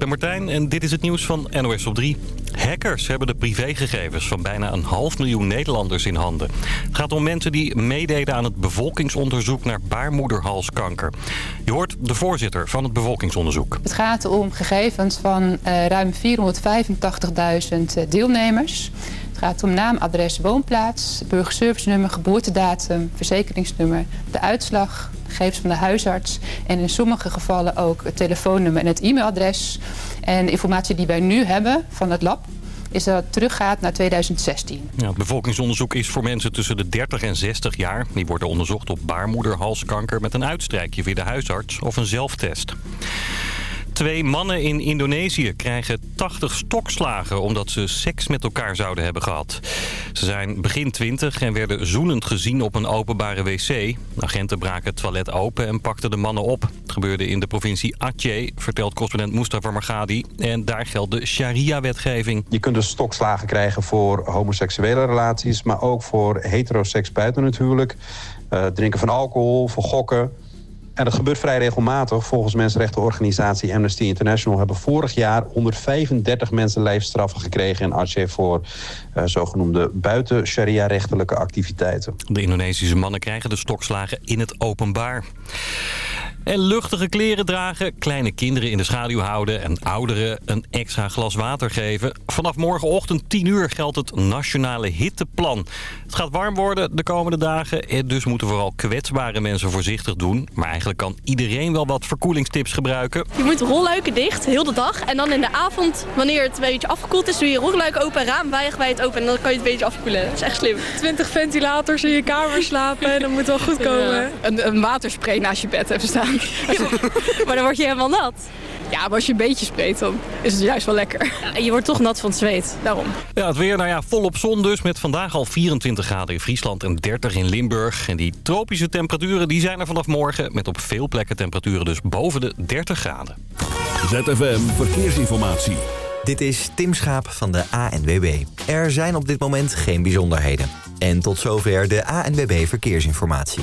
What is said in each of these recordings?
ben Martijn en dit is het nieuws van NOS op 3. Hackers hebben de privégegevens van bijna een half miljoen Nederlanders in handen. Het gaat om mensen die meededen aan het bevolkingsonderzoek naar baarmoederhalskanker. Je hoort de voorzitter van het bevolkingsonderzoek. Het gaat om gegevens van uh, ruim 485.000 deelnemers. Gaat om naam, adres, woonplaats, burgerservice-nummer, geboortedatum, verzekeringsnummer, de uitslag, gegevens van de huisarts en in sommige gevallen ook het telefoonnummer en het e-mailadres. En de informatie die wij nu hebben van het lab is dat het teruggaat naar 2016. Ja, het bevolkingsonderzoek is voor mensen tussen de 30 en 60 jaar. Die worden onderzocht op baarmoederhalskanker met een uitstrijkje via de huisarts of een zelftest. Twee mannen in Indonesië krijgen 80 stokslagen omdat ze seks met elkaar zouden hebben gehad. Ze zijn begin 20 en werden zoenend gezien op een openbare wc. Agenten braken het toilet open en pakten de mannen op. Het gebeurde in de provincie Aceh, vertelt correspondent Mustafa Margadi. En daar geldt de sharia-wetgeving. Je kunt dus stokslagen krijgen voor homoseksuele relaties... maar ook voor heteroseks buiten het huwelijk. Uh, drinken van alcohol, voor gokken... En dat gebeurt vrij regelmatig. Volgens mensenrechtenorganisatie Amnesty International... hebben vorig jaar 135 mensen lijfstraffen gekregen in Aceh... voor uh, zogenoemde buiten sharia-rechtelijke activiteiten. De Indonesische mannen krijgen de stokslagen in het openbaar. En luchtige kleren dragen, kleine kinderen in de schaduw houden... en ouderen een extra glas water geven. Vanaf morgenochtend 10 uur geldt het nationale hitteplan. Het gaat warm worden de komende dagen... en dus moeten vooral kwetsbare mensen voorzichtig doen. Maar eigenlijk kan iedereen wel wat verkoelingstips gebruiken. Je moet rolluiken dicht, heel de dag. En dan in de avond, wanneer het een beetje afgekoeld is... doe je rolluik open, raam het open... en dan kan je het een beetje afkoelen. Dat is echt slim. 20 ventilators in je kamer slapen en dat moet wel goed komen. Een, een waterspray naast je bed hebben staan. maar dan word je helemaal nat. Ja, maar als je een beetje spreekt, dan is het juist wel lekker. Ja, en je wordt toch nat van het zweet, daarom. Ja, het weer, nou ja, volop zon dus. Met vandaag al 24 graden in Friesland en 30 in Limburg. En die tropische temperaturen die zijn er vanaf morgen. Met op veel plekken temperaturen dus boven de 30 graden. ZFM Verkeersinformatie. Dit is Tim Schaap van de ANWB. Er zijn op dit moment geen bijzonderheden. En tot zover de ANWB Verkeersinformatie.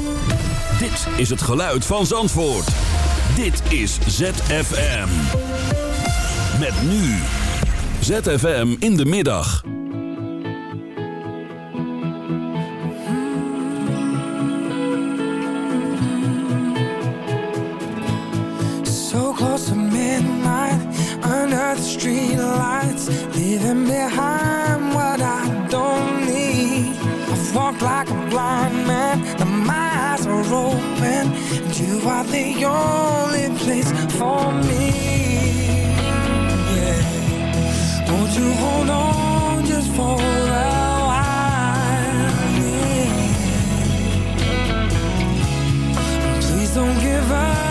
Dit is het geluid van Zandvoort. Dit is ZFM. Met nu. ZFM in de middag. So close to midnight. Under the street lights. Leaving behind what I don't need. I've walked like a blind man. The eyes are open And you are the only place for me yeah. Won't you hold on just for a while yeah. Please don't give up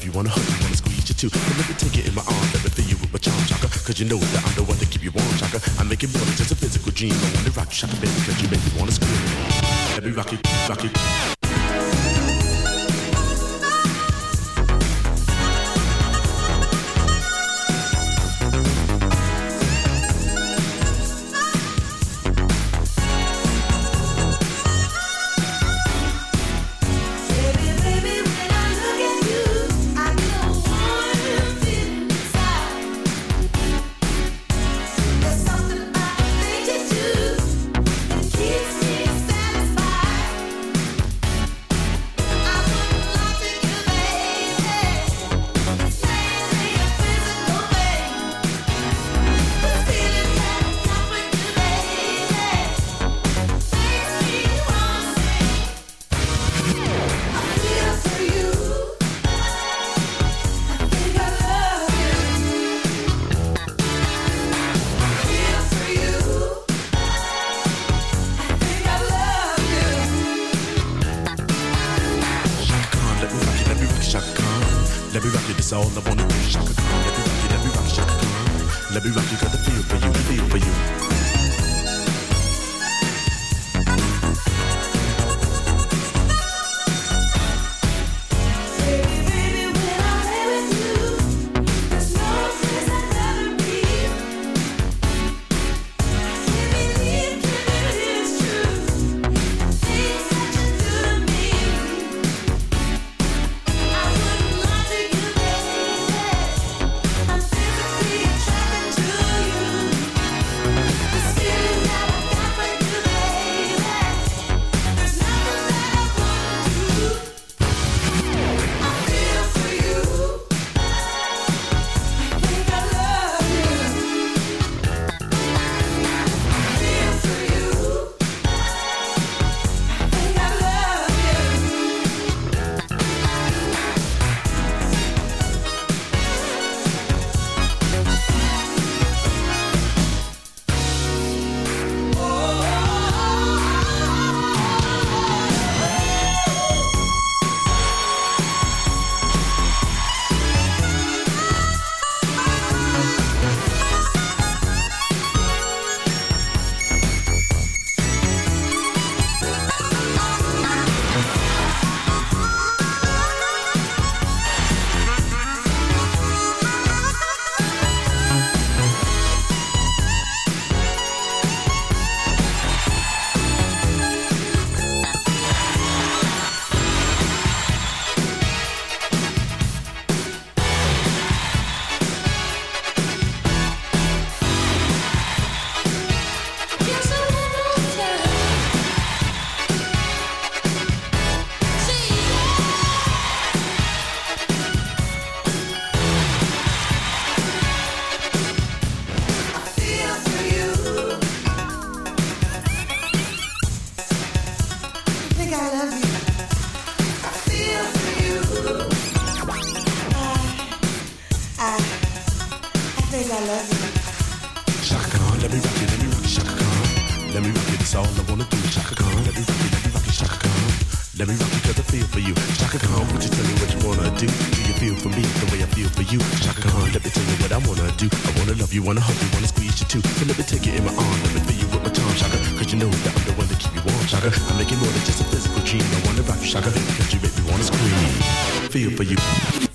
love you, wanna hug you, wanna squeeze you too. But let me take it in my arms, let me feel you with my charm, Shaka. Cause you know that I'm the one to keep you warm, chaka. I make it more than just a physical dream. I wanna rock you, Shaka, baby, cause you make me wanna scream. Let me rock it, rock it. For me the way I feel for you? Shaka let me tell you what I wanna do. I wanna love you, wanna hug you, wanna squeeze you too. So let me take it in my arm, let me feel you with my charm, Shaka. Cause you know that I'm the one to keep you warm, Shaka. I make it more than just a physical dream. I wanna rock you, Shaka, cause you make me wanna scream. Feel for you.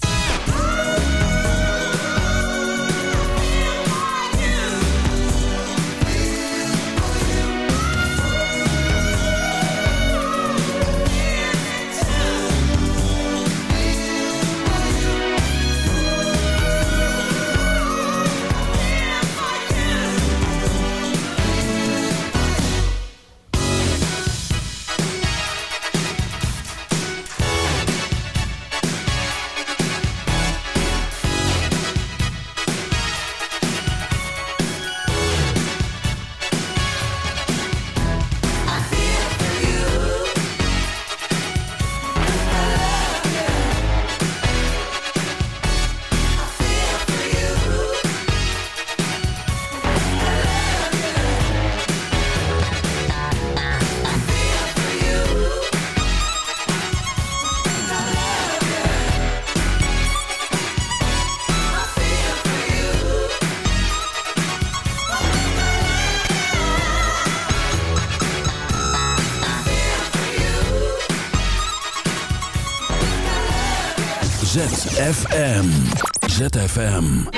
ZFM.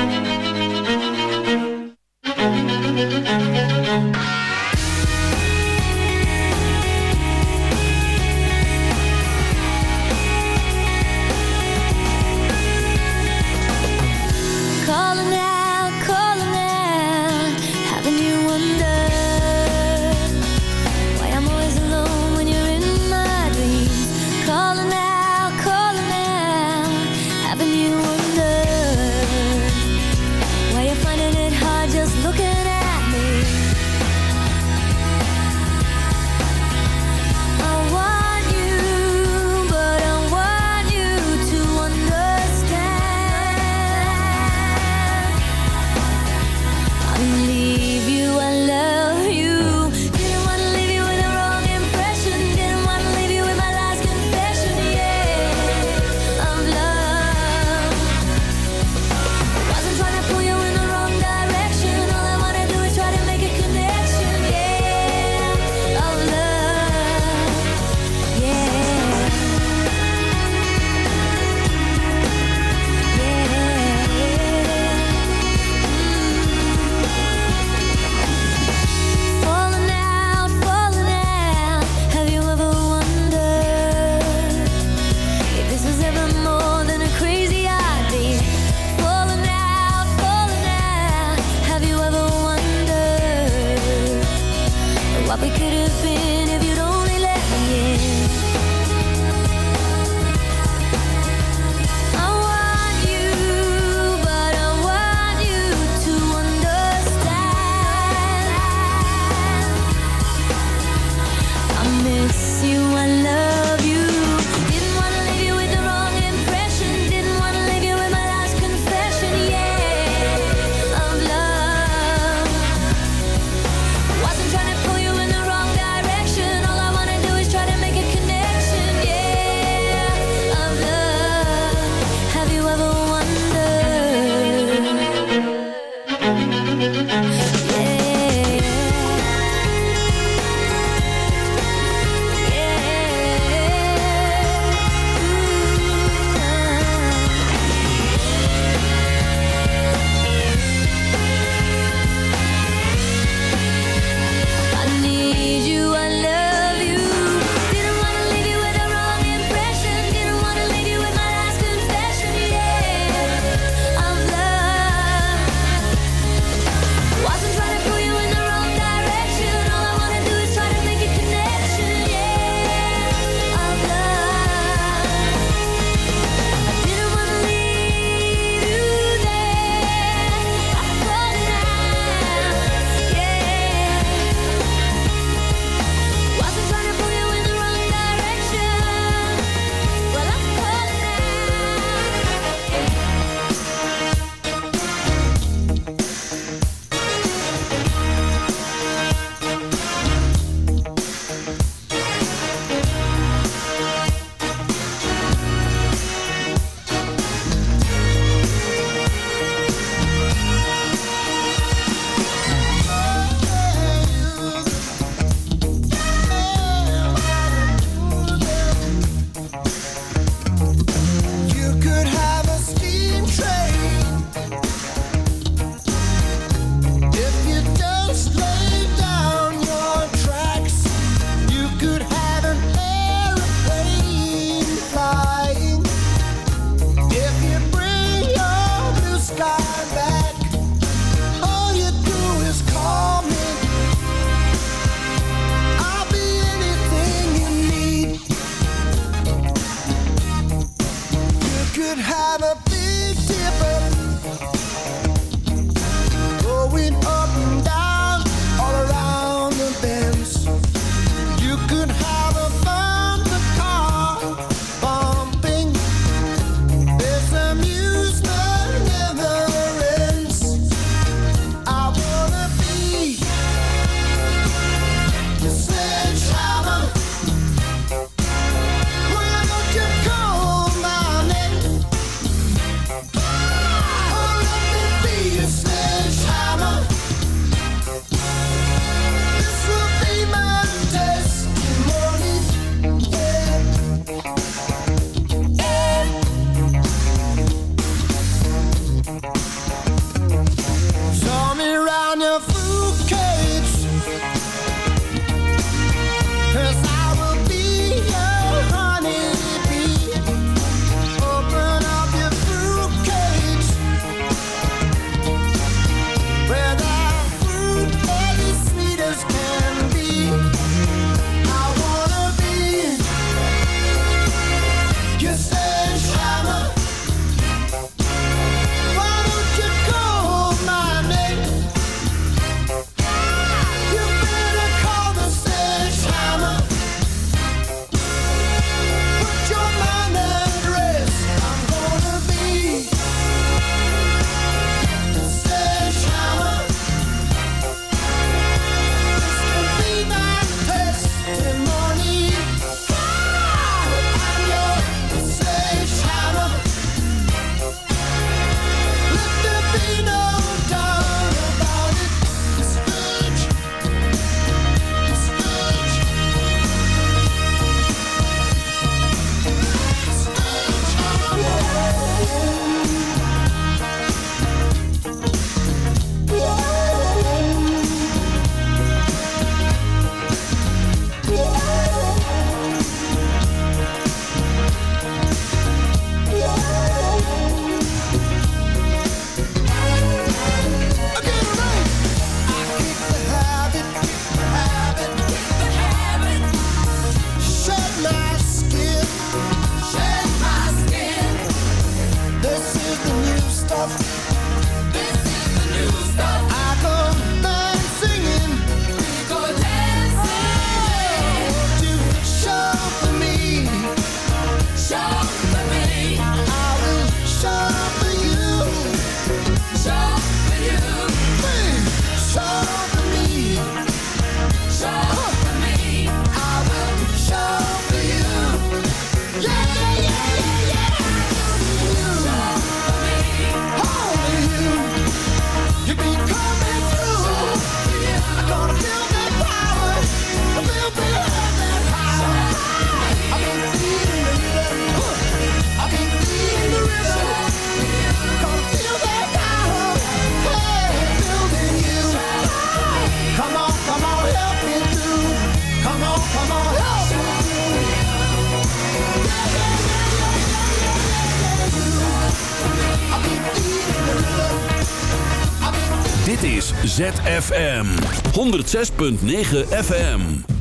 106.9 FM.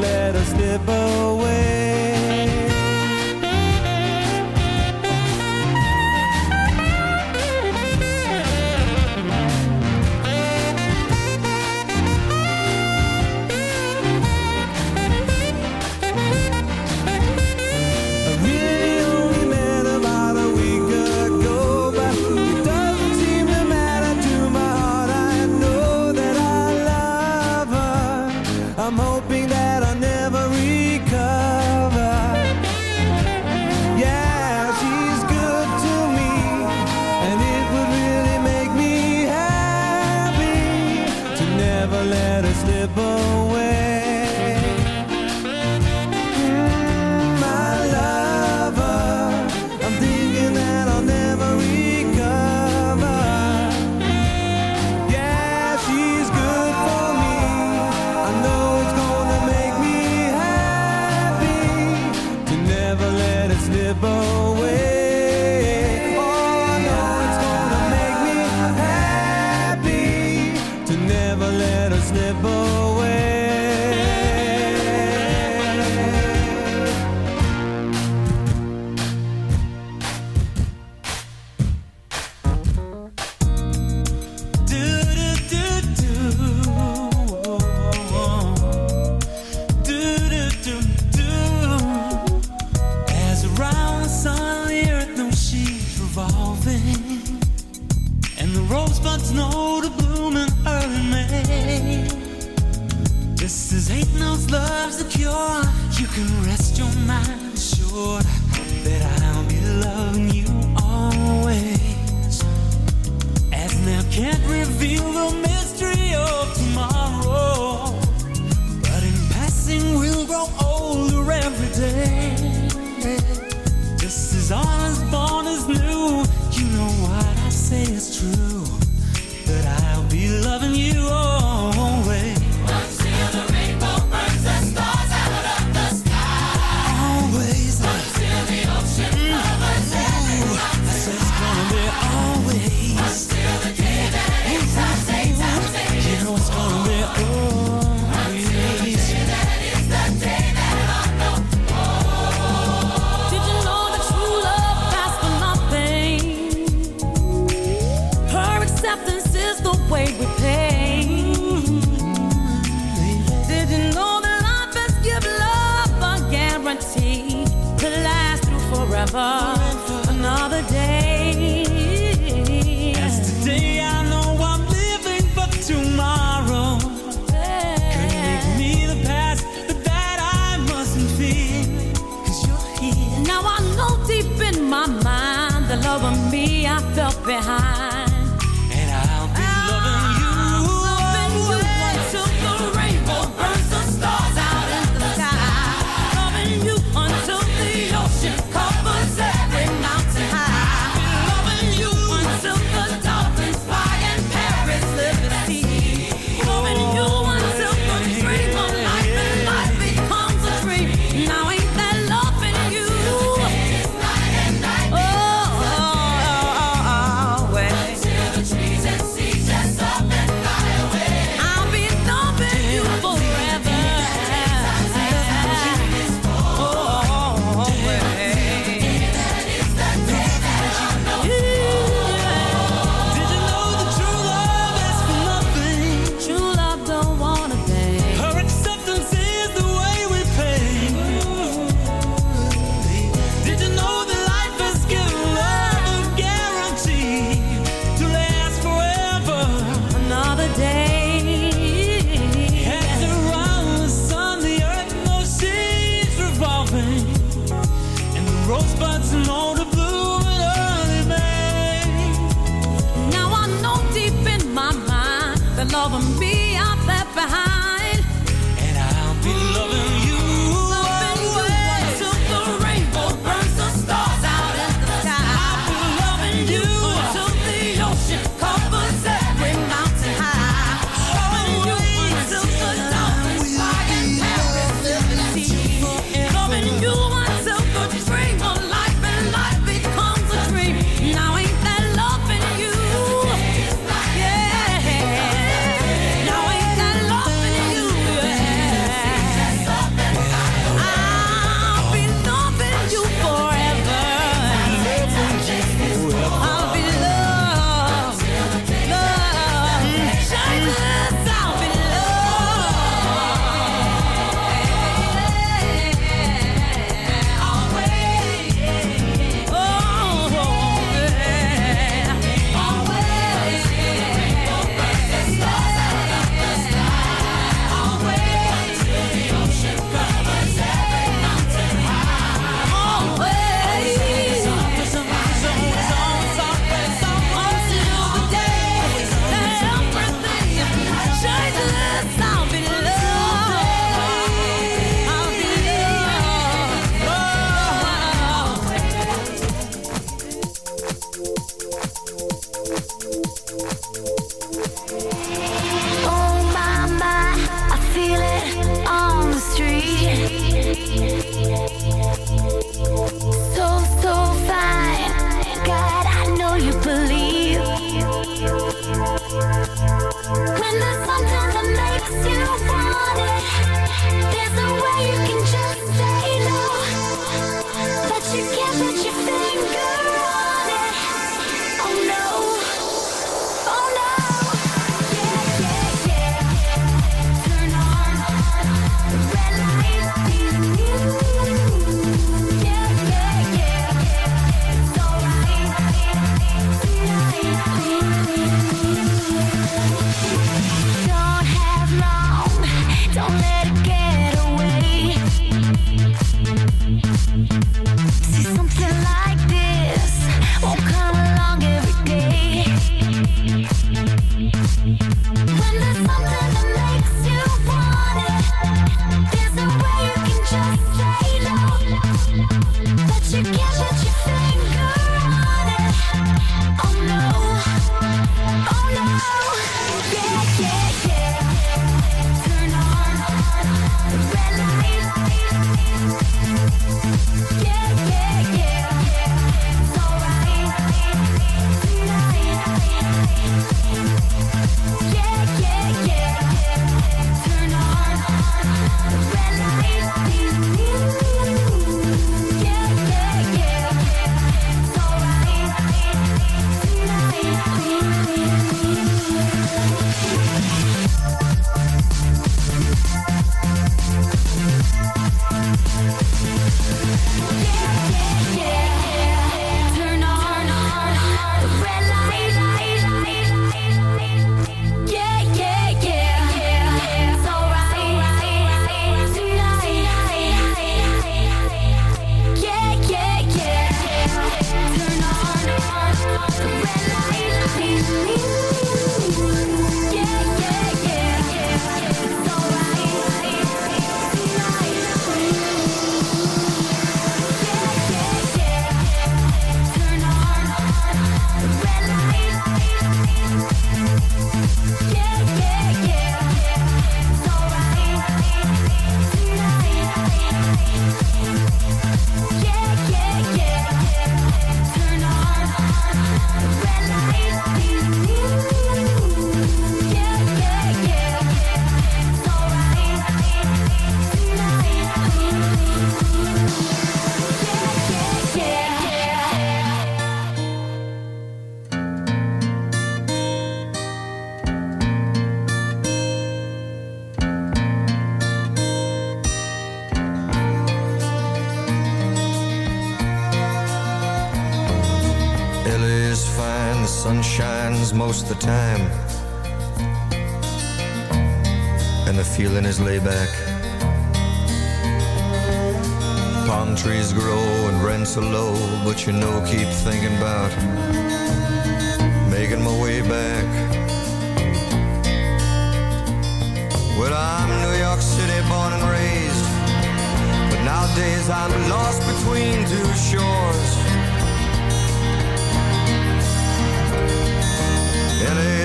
Let us slip away.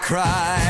cry.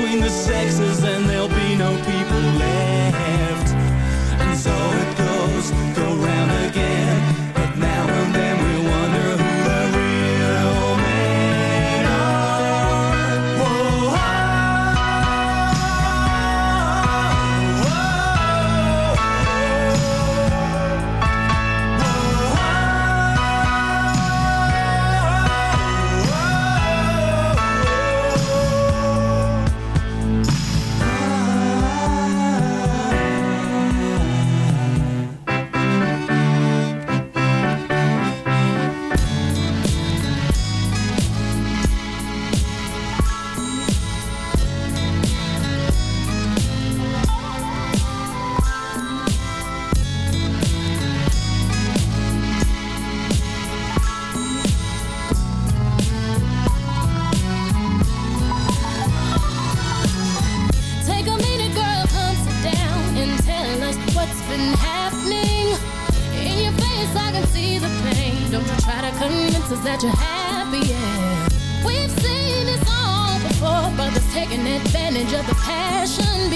Between the sexes, and there'll be no people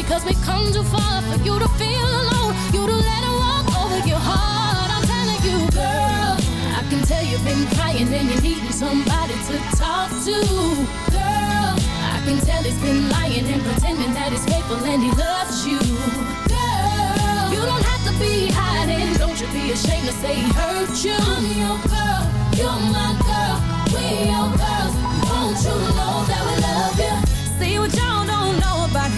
because we come too far for you to feel alone. You to let it walk over your heart. I'm telling you, girl, I can tell you've been crying and you're needing somebody to talk to, girl. I can tell he's been lying and pretending that he's faithful and he loves you. Girl, you don't have to be hiding. Don't you be ashamed to say he hurt you. I'm your girl, you're my girl, we your girls. Won't you know that we love you? See what y'all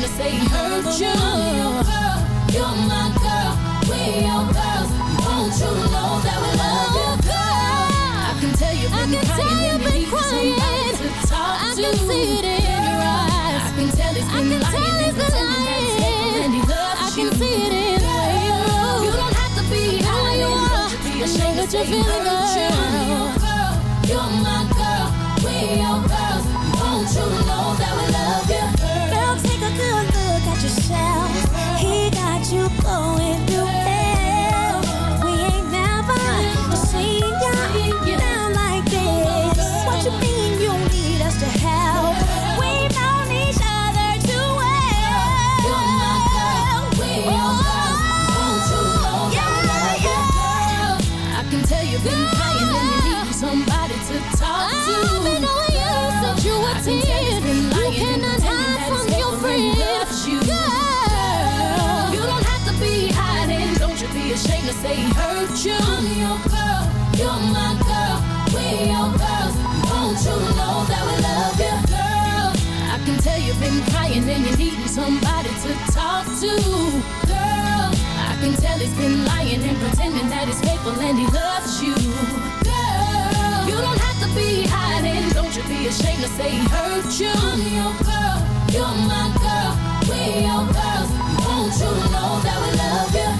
To say hurt you. I'm your girl, you're my girl, we your girls. Won't you know that we love you, girl? I can tell you've I been can tell you've been crying. to talk I to. can see it in your eyes. I can tell he's I been can lying tell he's been pretending that he's lying. and he loves I you. can see it in the way you don't have to be hiding. you Don't you be are. Ashamed that you're feeling hurt you. I'm your girl, you're my girl, we your girls. Won't you know that we you going say hurt you. I'm your girl, you're my girl, we your girls. Don't you know that we love you, girl? I can tell you've been crying and you're needing somebody to talk to, girl. I can tell he's been lying and pretending that he's faithful and he loves you. Girl, you don't have to be hiding. Don't you be ashamed to say he hurt you. I'm your girl, you're my girl, we're your girls. Don't you know that we love you?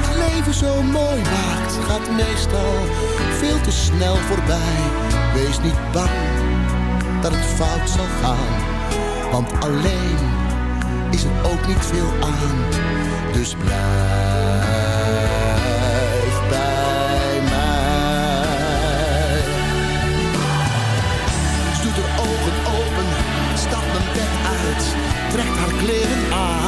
Het leven zo mooi maakt, gaat meestal veel te snel voorbij. Wees niet bang dat het fout zal gaan, want alleen is er ook niet veel aan. Dus blijf bij mij. Doet haar ogen open, stapt mijn bed uit, trekt haar kleren aan.